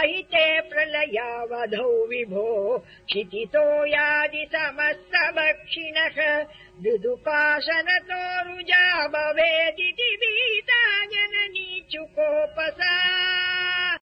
अहिते प्रलयावधौ विभो क्षितितो यादि समस्तभक्षिणः दुदुपासनतो रुजा भवेदिति जननी चुकोपसा